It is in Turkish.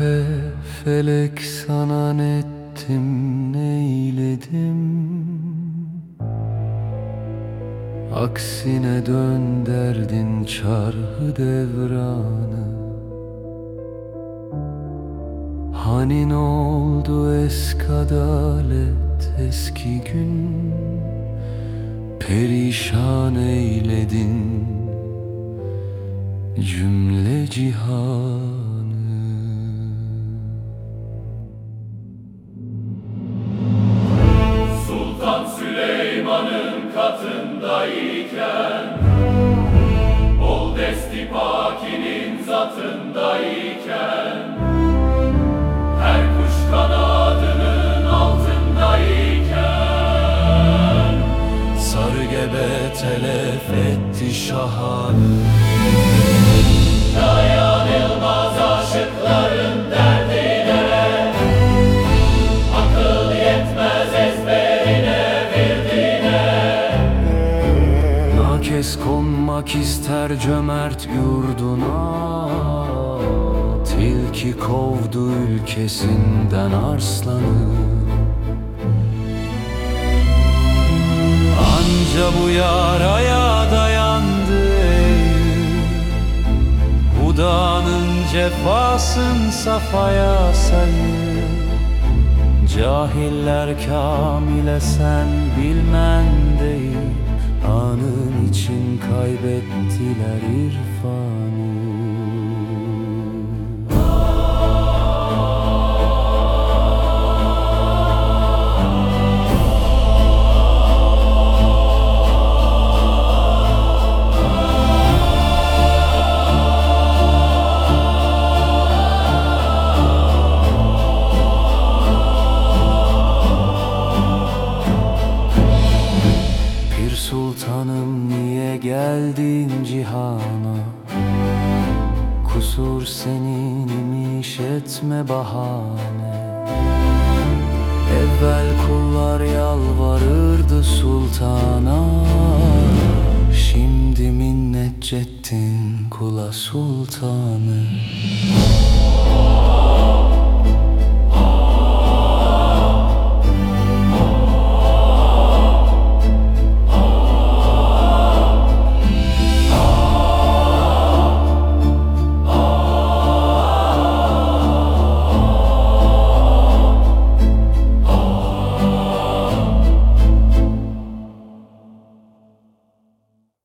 be felek sana nettim neyledim? Aksine dön derdin çarhı devranı. Hani ne oldu eskadalet eski gün. Perişan eyledin cümle cihanı etti şahanı Dayanılmaz aşıkların derdine. Akıl yetmez ezberine verdiğine Nakes konmak ister cömert yurduna. Tilki kovdu ülkesinden arslanı. Anca bu yaraya Hudanın cefasın safaya sayı Cahiller kamile sen bilmen değil. Anın için kaybettiler irfanı sultanım niye geldin cihana? Kusur senin imiş etme bahane. Evvel kullar yalvarırdı sultana. Şimdi minnet cettin kula sultanı